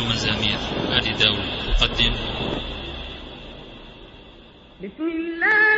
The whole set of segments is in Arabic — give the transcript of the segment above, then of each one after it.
مزامير آل داود. تقدم بسم الله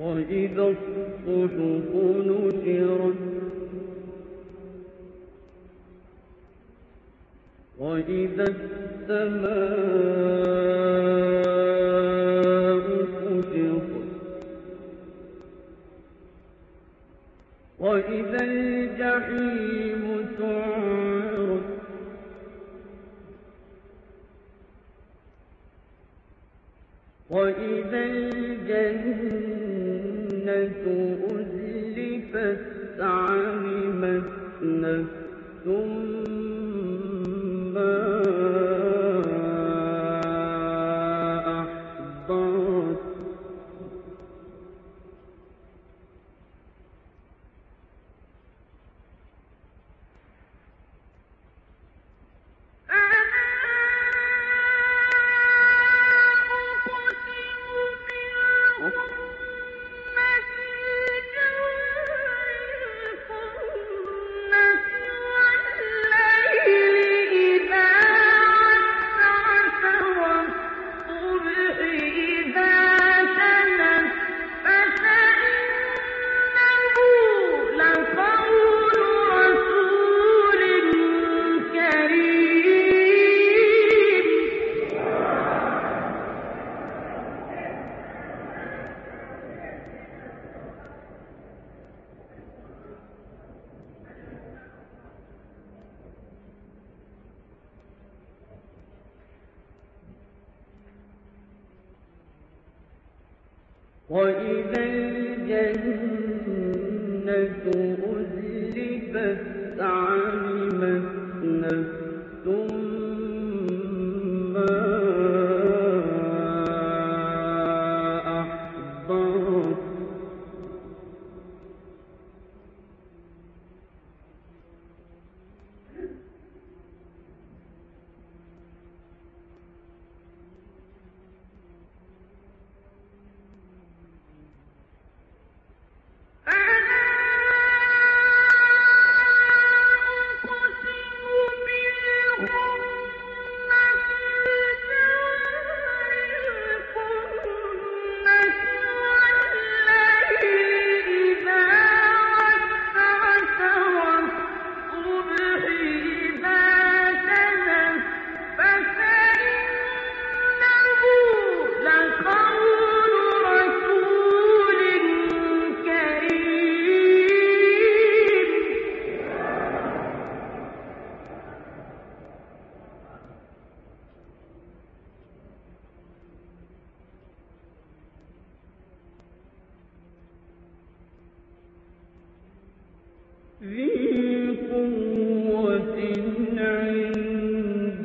وإذا الصحف نشرت وإذا السماء كشطت وإذا الجحيم سعرت وإذا الجنة أزلفت علمت نفس وإذا الجنة أزلفت علمت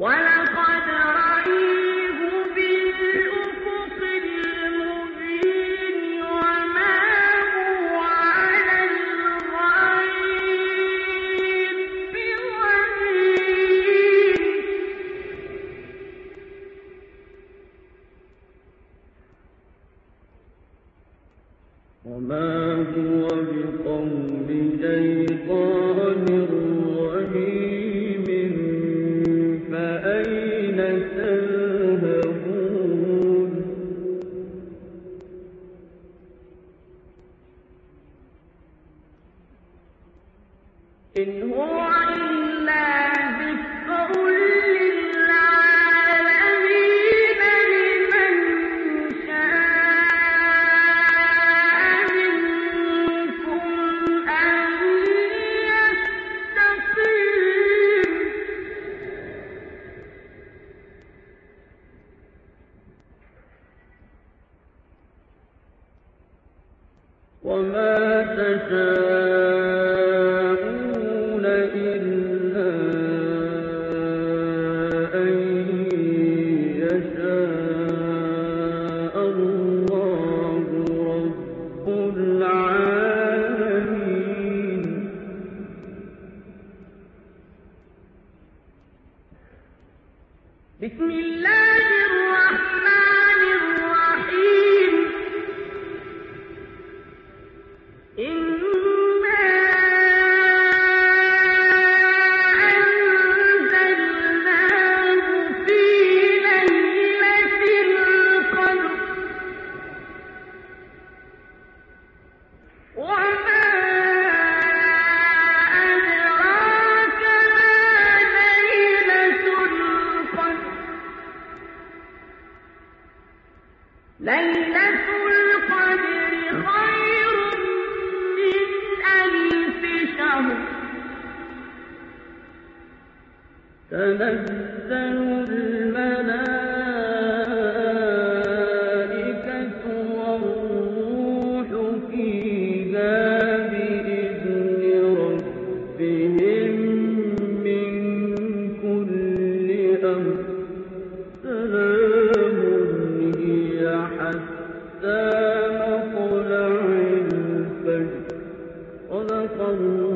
ولا هو بسم الله ليلة القدر خير من ألف شهر تنزل حتى مطلع الفجر. صدق الله.